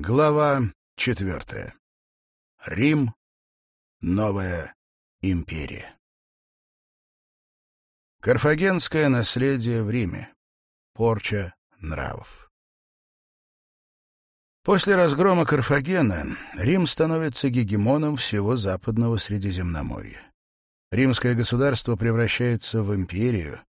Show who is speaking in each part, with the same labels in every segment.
Speaker 1: Глава четвертая. Рим. Новая империя. Карфагенское наследие в Риме. Порча нравов. После разгрома Карфагена Рим становится гегемоном всего западного Средиземноморья. Римское государство превращается в империю,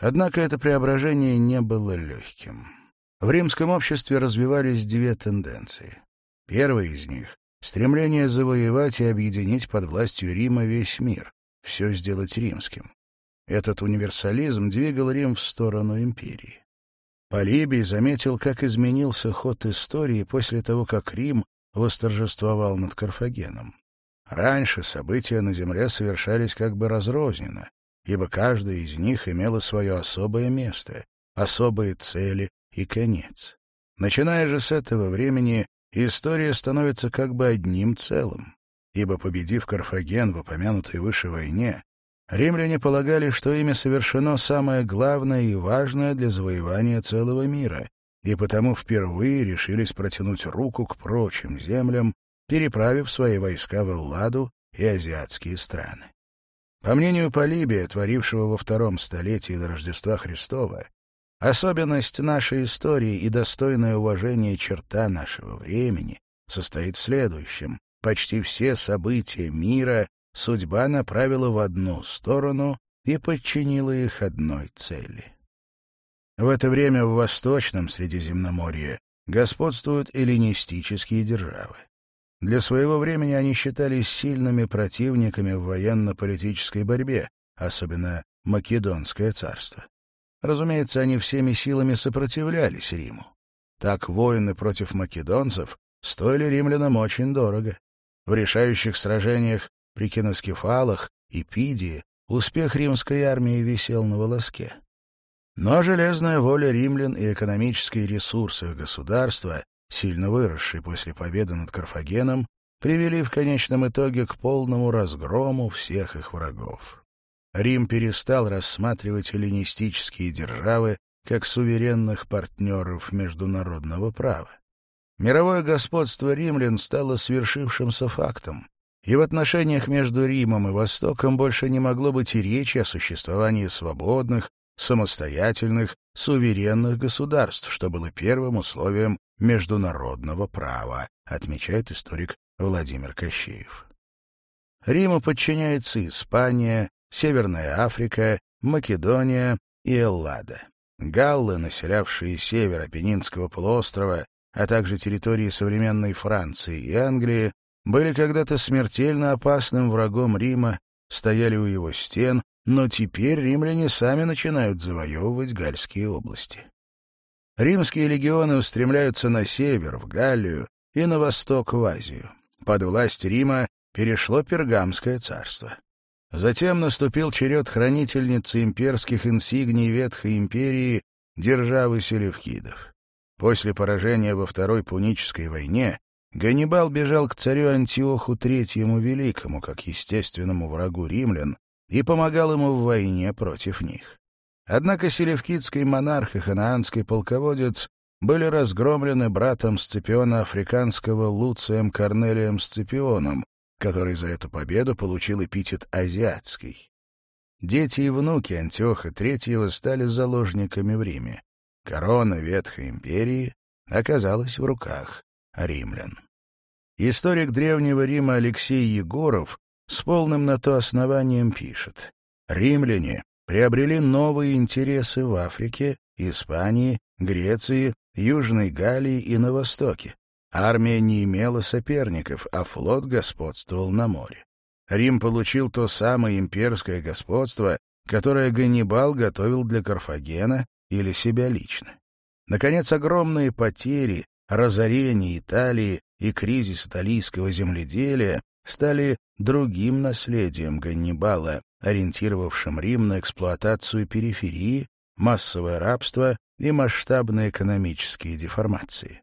Speaker 1: однако это преображение не было легким. В римском обществе развивались две тенденции. Первая из них — стремление завоевать и объединить под властью Рима весь мир, все сделать римским. Этот универсализм двигал Рим в сторону империи. Полибий заметил, как изменился ход истории после того, как Рим восторжествовал над Карфагеном. Раньше события на земле совершались как бы разрозненно, ибо каждая из них имела свое особое место, особые цели и конец. Начиная же с этого времени, история становится как бы одним целым, ибо, победив Карфаген в упомянутой выше войне, римляне полагали, что ими совершено самое главное и важное для завоевания целого мира, и потому впервые решились протянуть руку к прочим землям, переправив свои войска в Элладу и азиатские страны. По мнению Полибия, творившего во втором столетии до Рождества Христова, Особенность нашей истории и достойное уважение черта нашего времени состоит в следующем. Почти все события мира судьба направила в одну сторону и подчинила их одной цели. В это время в Восточном Средиземноморье господствуют эллинистические державы. Для своего времени они считались сильными противниками в военно-политической борьбе, особенно Македонское царство. Разумеется, они всеми силами сопротивлялись Риму. Так воины против македонцев стоили римлянам очень дорого. В решающих сражениях при киноскефалах и Пидии успех римской армии висел на волоске. Но железная воля римлян и экономические ресурсы государства, сильно выросшие после победы над Карфагеном, привели в конечном итоге к полному разгрому всех их врагов. Рим перестал рассматривать эллинистические державы как суверенных партнеров международного права. Мировое господство римлян стало свершившимся фактом, и в отношениях между Римом и Востоком больше не могло быть и речи о существовании свободных, самостоятельных, суверенных государств, что было первым условием международного права, отмечает историк Владимир Кощеев. Риму подчиняется Испания, Северная Африка, Македония и Эллада. Галлы, населявшие север Апеннинского полуострова, а также территории современной Франции и Англии, были когда-то смертельно опасным врагом Рима, стояли у его стен, но теперь римляне сами начинают завоевывать гальские области. Римские легионы устремляются на север, в Галлию, и на восток, в Азию. Под власть Рима перешло Пергамское царство. Затем наступил черед хранительницы имперских инсигний Ветхой империи державы Селевкидов. После поражения во Второй Пунической войне Ганнибал бежал к царю Антиоху Третьему Великому, как естественному врагу римлян, и помогал ему в войне против них. Однако селевкидский монарх и ханаанский полководец были разгромлены братом Сципиона Африканского Луцием Корнелием Сципионом, который за эту победу получил эпитет «азиатский». Дети и внуки Антиоха Третьего стали заложниками в Риме. Корона Ветхой империи оказалась в руках римлян. Историк Древнего Рима Алексей Егоров с полным на то основанием пишет. Римляне приобрели новые интересы в Африке, Испании, Греции, Южной Галлии и на Востоке. Армия не имела соперников, а флот господствовал на море. Рим получил то самое имперское господство, которое Ганнибал готовил для Карфагена или себя лично. Наконец, огромные потери, разорение Италии и кризис италийского земледелия стали другим наследием Ганнибала, ориентировавшим Рим на эксплуатацию периферии, массовое рабство и масштабные экономические деформации.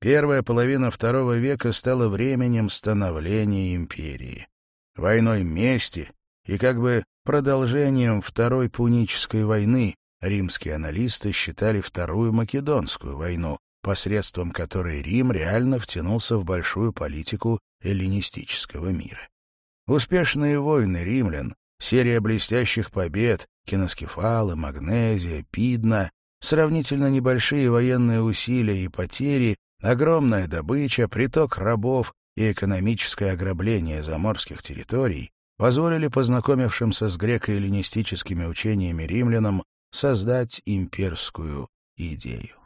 Speaker 1: Первая половина второго века стала временем становления империи, войной мести и как бы продолжением Второй Пунической войны. Римские аналисты считали Вторую Македонскую войну, посредством которой Рим реально втянулся в большую политику эллинистического мира. Успешные войны римлян, серия блестящих побед, киноскефалы, магнезия, пидна — сравнительно небольшие военные усилия и потери Огромная добыча, приток рабов и экономическое ограбление заморских территорий позволили познакомившимся с греко-эллинистическими учениями римлянам создать имперскую идею.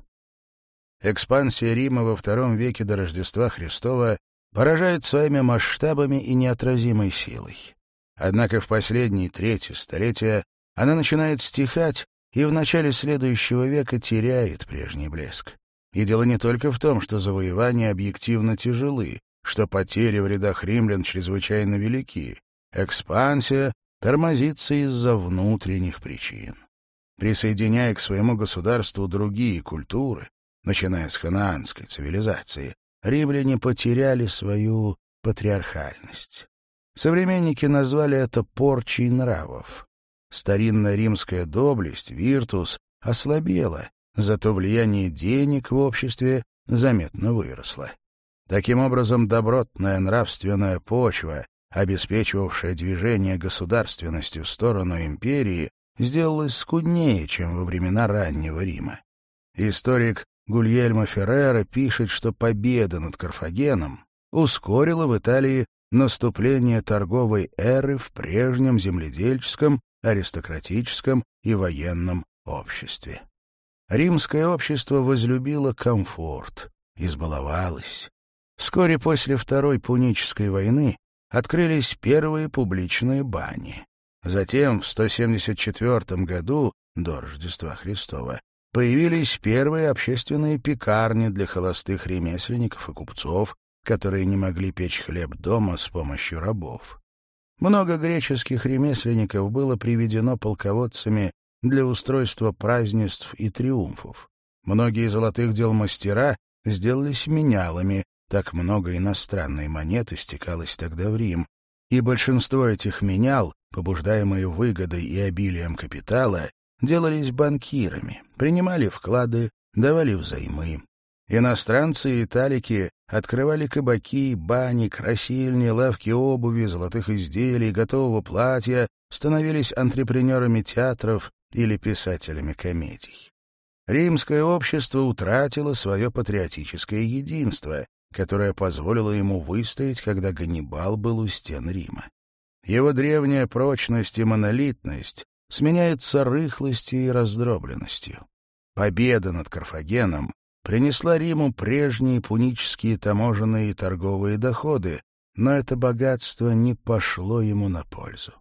Speaker 1: Экспансия Рима во II веке до Рождества Христова поражает своими масштабами и неотразимой силой. Однако в последние трети столетия она начинает стихать и в начале следующего века теряет прежний блеск. И дело не только в том, что завоевания объективно тяжелы, что потери в рядах римлян чрезвычайно велики. Экспансия тормозится из-за внутренних причин. Присоединяя к своему государству другие культуры, начиная с ханаанской цивилизации, римляне потеряли свою патриархальность. Современники назвали это порчей нравов. Старинная римская доблесть, виртус, ослабела зато влияние денег в обществе заметно выросло. Таким образом, добротная нравственная почва, обеспечивавшая движение государственности в сторону империи, сделалась скуднее, чем во времена раннего Рима. Историк Гульельмо Феррера пишет, что победа над Карфагеном ускорила в Италии наступление торговой эры в прежнем земледельческом, аристократическом и военном обществе. Римское общество возлюбило комфорт, избаловалось. Вскоре после Второй Пунической войны открылись первые публичные бани. Затем, в 174 году, до Рождества Христова, появились первые общественные пекарни для холостых ремесленников и купцов, которые не могли печь хлеб дома с помощью рабов. Много греческих ремесленников было приведено полководцами для устройства празднеств и триумфов. Многие золотых дел мастера сделались менялами, так много иностранной монеты стекалось тогда в Рим, и большинство этих менял, побуждаемые выгодой и обилием капитала, делались банкирами, принимали вклады, давали взаймы. Иностранцы и италики открывали кабаки, бани, красильни, лавки обуви, золотых изделий, готового платья, становились антрепренерами театров, или писателями комедий. Римское общество утратило свое патриотическое единство, которое позволило ему выстоять, когда Ганнибал был у стен Рима. Его древняя прочность и монолитность сменяется рыхлостью и раздробленностью. Победа над Карфагеном принесла Риму прежние пунические таможенные и торговые доходы, но это богатство не пошло ему на пользу.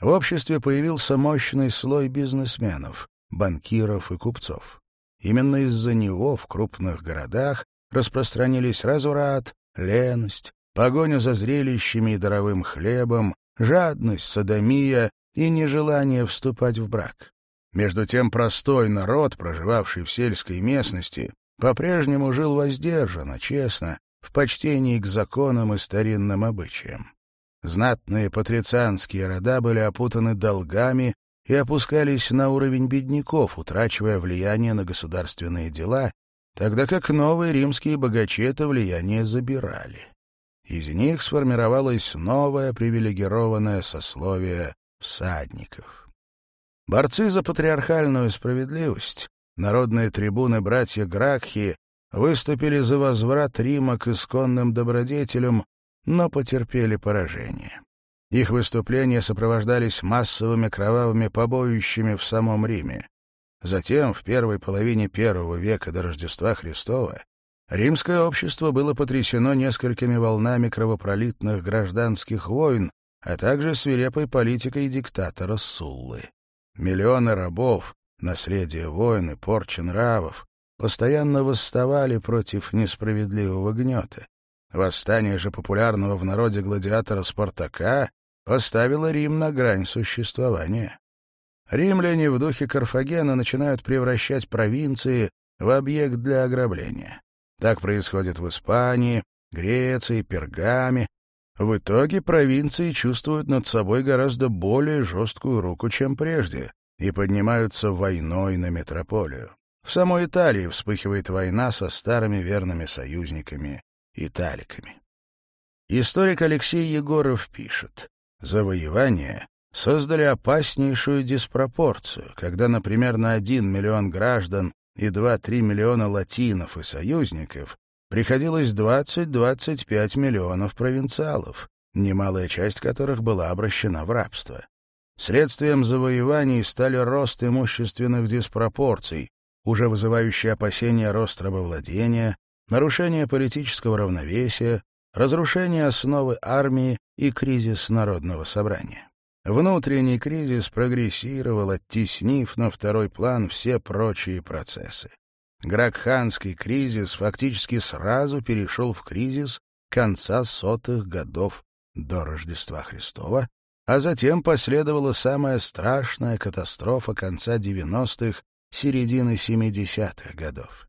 Speaker 1: В обществе появился мощный слой бизнесменов, банкиров и купцов. Именно из-за него в крупных городах распространились разврат, леность, погоня за зрелищами и даровым хлебом, жадность, садомия и нежелание вступать в брак. Между тем простой народ, проживавший в сельской местности, по-прежнему жил воздержанно, честно, в почтении к законам и старинным обычаям. Знатные патрицианские рода были опутаны долгами и опускались на уровень бедняков, утрачивая влияние на государственные дела, тогда как новые римские богачи это влияние забирали. Из них сформировалось новое привилегированное сословие всадников. Борцы за патриархальную справедливость, народные трибуны братья Гракхи, выступили за возврат Рима к исконным добродетелям но потерпели поражение. Их выступления сопровождались массовыми кровавыми побоищами в самом Риме. Затем, в первой половине первого века до Рождества Христова, римское общество было потрясено несколькими волнами кровопролитных гражданских войн, а также свирепой политикой диктатора Суллы. Миллионы рабов, наследие войн и порчи нравов, постоянно восставали против несправедливого гнета. Восстание же популярного в народе гладиатора Спартака поставило Рим на грань существования. Римляне в духе Карфагена начинают превращать провинции в объект для ограбления. Так происходит в Испании, Греции, Пергаме. В итоге провинции чувствуют над собой гораздо более жесткую руку, чем прежде, и поднимаются войной на метрополию. В самой Италии вспыхивает война со старыми верными союзниками и таликами. Историк Алексей Егоров пишет, завоевания создали опаснейшую диспропорцию, когда, например, на 1 миллион граждан и 2-3 миллиона латинов и союзников приходилось 20-25 миллионов провинциалов, немалая часть которых была обращена в рабство. Следствием завоеваний стали рост имущественных диспропорций, уже вызывающие опасения рост рабовладения, нарушение политического равновесия, разрушение основы армии и кризис народного собрания. Внутренний кризис прогрессировал, оттеснив на второй план все прочие процессы. Гракханский кризис фактически сразу перешел в кризис конца сотых годов до Рождества Христова, а затем последовала самая страшная катастрофа конца 90-х, середины 70-х годов.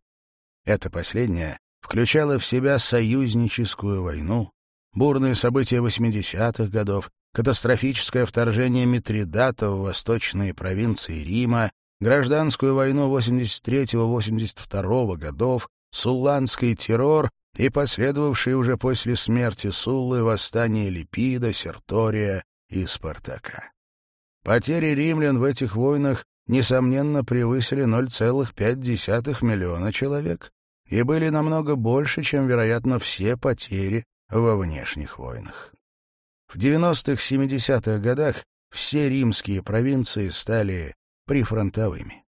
Speaker 1: Это последнее включала в себя союзническую войну, бурные события 80-х годов, катастрофическое вторжение Митридата в восточные провинции Рима, гражданскую войну 83-82 годов, сулланский террор и последовавшие уже после смерти Суллы восстания Липида, Сертория и Спартака. Потери римлян в этих войнах, несомненно, превысили 0,5 миллиона человек, и были намного больше, чем, вероятно, все потери во внешних войнах. В 90-70-х годах все римские провинции стали прифронтовыми.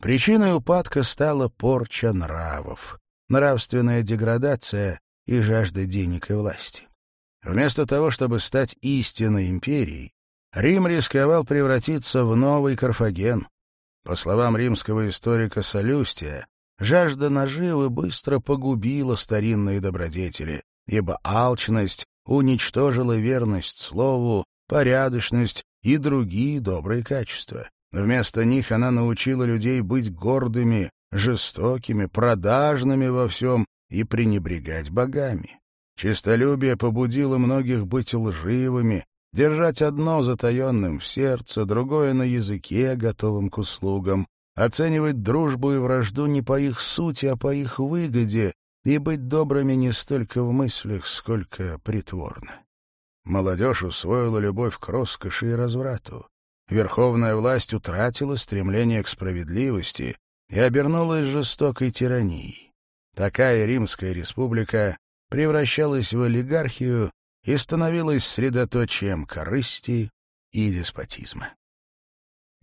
Speaker 1: Причиной упадка стала порча нравов, нравственная деградация и жажда денег и власти. Вместо того, чтобы стать истинной империей, Рим рисковал превратиться в новый Карфаген. По словам римского историка Солюстия, Жажда наживы быстро погубила старинные добродетели, ибо алчность уничтожила верность слову, порядочность и другие добрые качества. Вместо них она научила людей быть гордыми, жестокими, продажными во всем и пренебрегать богами. Чистолюбие побудило многих быть лживыми, держать одно затаенным в сердце, другое на языке, готовым к услугам, оценивать дружбу и вражду не по их сути, а по их выгоде, и быть добрыми не столько в мыслях, сколько притворно. Молодежь усвоила любовь к роскоши и разврату. Верховная власть утратила стремление к справедливости и обернулась жестокой тиранией. Такая Римская республика превращалась в олигархию и становилась средоточием корысти и деспотизма.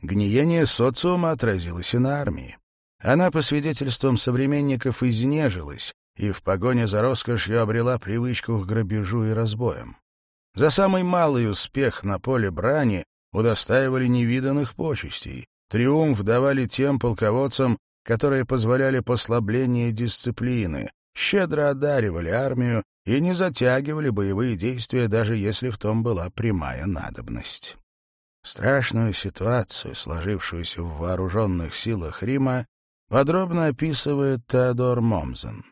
Speaker 1: Гниение социума отразилось и на армии. Она, по свидетельствам современников, изнежилась и в погоне за роскошью обрела привычку к грабежу и разбоям. За самый малый успех на поле брани удостаивали невиданных почестей, триумф давали тем полководцам, которые позволяли послабление дисциплины, щедро одаривали армию и не затягивали боевые действия, даже если в том была прямая надобность. Страшную ситуацию, сложившуюся в вооруженных силах Рима, подробно описывает Теодор Момзен.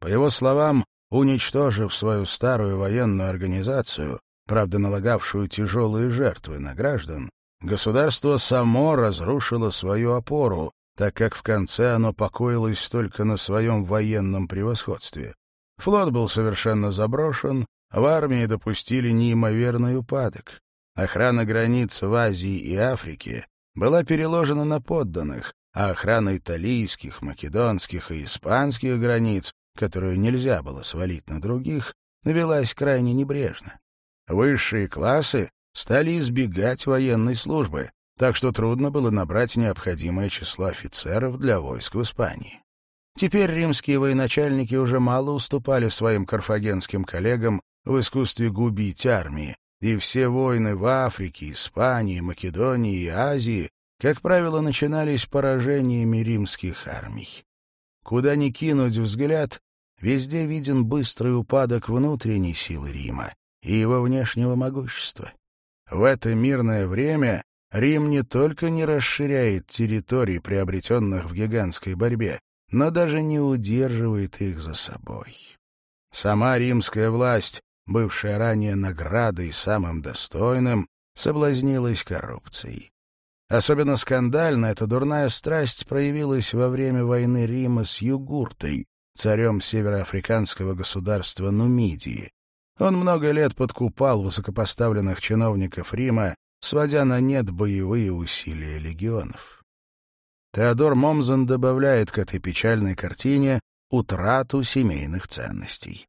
Speaker 1: По его словам, уничтожив свою старую военную организацию, правда налагавшую тяжелые жертвы на граждан, государство само разрушило свою опору, так как в конце оно покоилось только на своем военном превосходстве. Флот был совершенно заброшен, в армии допустили неимоверный упадок. Охрана границ в Азии и Африке была переложена на подданных, а охрана италийских, македонских и испанских границ, которую нельзя было свалить на других, навелась крайне небрежно. Высшие классы стали избегать военной службы, так что трудно было набрать необходимое число офицеров для войск в Испании. Теперь римские военачальники уже мало уступали своим карфагенским коллегам в искусстве губить армии, и все войны в Африке, Испании, Македонии и Азии, как правило, начинались поражениями римских армий. Куда ни кинуть взгляд, везде виден быстрый упадок внутренней силы Рима и его внешнего могущества. В это мирное время Рим не только не расширяет территории, приобретенных в гигантской борьбе, но даже не удерживает их за собой. Сама римская власть бывшая ранее наградой самым достойным, соблазнилась коррупцией. Особенно скандально эта дурная страсть проявилась во время войны Рима с Югуртой, царем североафриканского государства Нумидии. Он много лет подкупал высокопоставленных чиновников Рима, сводя на нет боевые усилия легионов. Теодор Момзен добавляет к этой печальной картине утрату семейных ценностей.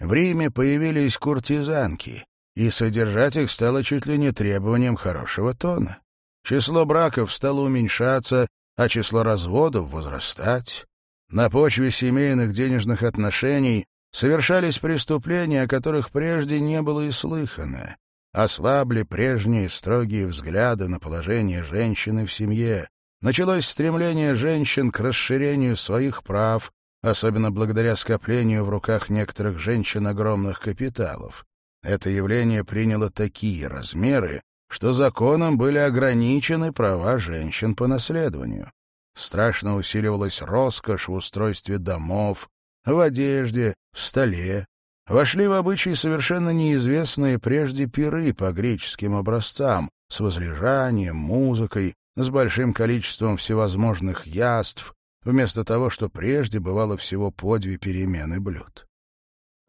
Speaker 1: В Риме появились куртизанки, и содержать их стало чуть ли не требованием хорошего тона. Число браков стало уменьшаться, а число разводов возрастать. На почве семейных денежных отношений совершались преступления, о которых прежде не было и слыхано. Ослабли прежние строгие взгляды на положение женщины в семье. Началось стремление женщин к расширению своих прав, особенно благодаря скоплению в руках некоторых женщин огромных капиталов. Это явление приняло такие размеры, что законом были ограничены права женщин по наследованию. Страшно усиливалась роскошь в устройстве домов, в одежде, в столе. Вошли в обычаи совершенно неизвестные прежде пиры по греческим образцам, с возлежанием, музыкой, с большим количеством всевозможных яств, вместо того, что прежде бывало всего по две перемены блюд.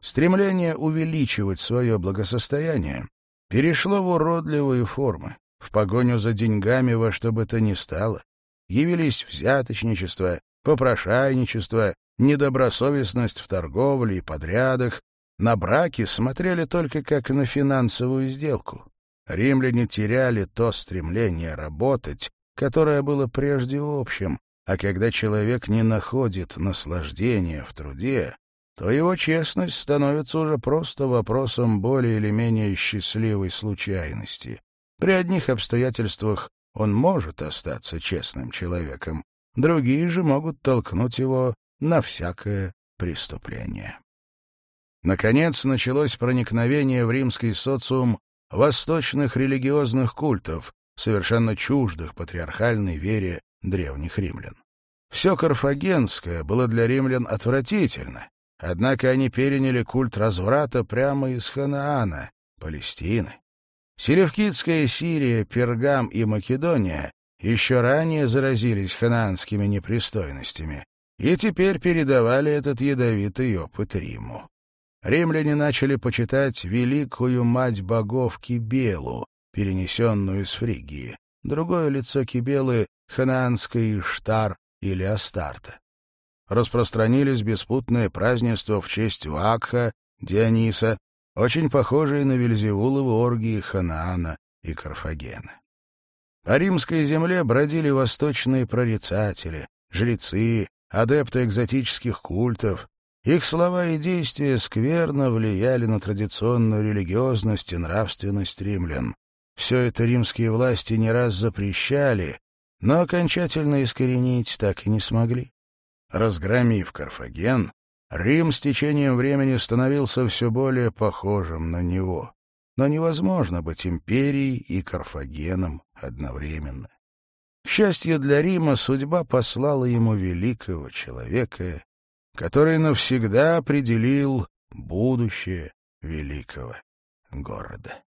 Speaker 1: Стремление увеличивать свое благосостояние перешло в уродливые формы, в погоню за деньгами во что бы то ни стало, явились взяточничество, попрошайничество, недобросовестность в торговле и подрядах, на браки смотрели только как на финансовую сделку. Римляне теряли то стремление работать, которое было прежде общим, а когда человек не находит наслаждения в труде, то его честность становится уже просто вопросом более или менее счастливой случайности. При одних обстоятельствах он может остаться честным человеком, другие же могут толкнуть его на всякое преступление. Наконец началось проникновение в римский социум восточных религиозных культов, совершенно чуждых патриархальной вере древних римлян. Все карфагенское было для римлян отвратительно, однако они переняли культ разврата прямо из Ханаана, Палестины. Селевкидская Сирия, Пергам и Македония еще ранее заразились ханаанскими непристойностями и теперь передавали этот ядовитый опыт Риму. Римляне начали почитать великую мать богов Кибелу, перенесенную из Фригии. Другое лицо Кибелы Ханаанской Иштар или Астарта. Распространились беспутные празднества в честь Вакха, Диониса, очень похожие на Вельзевуловы оргии Ханаана и Карфагена. По римской земле бродили восточные прорицатели, жрецы, адепты экзотических культов. Их слова и действия скверно влияли на традиционную религиозность и нравственность римлян. Все это римские власти не раз запрещали, но окончательно искоренить так и не смогли. Разгромив Карфаген, Рим с течением времени становился все более похожим на него. Но невозможно быть империей и Карфагеном одновременно. К счастью для Рима, судьба послала ему великого человека, который навсегда определил будущее великого города.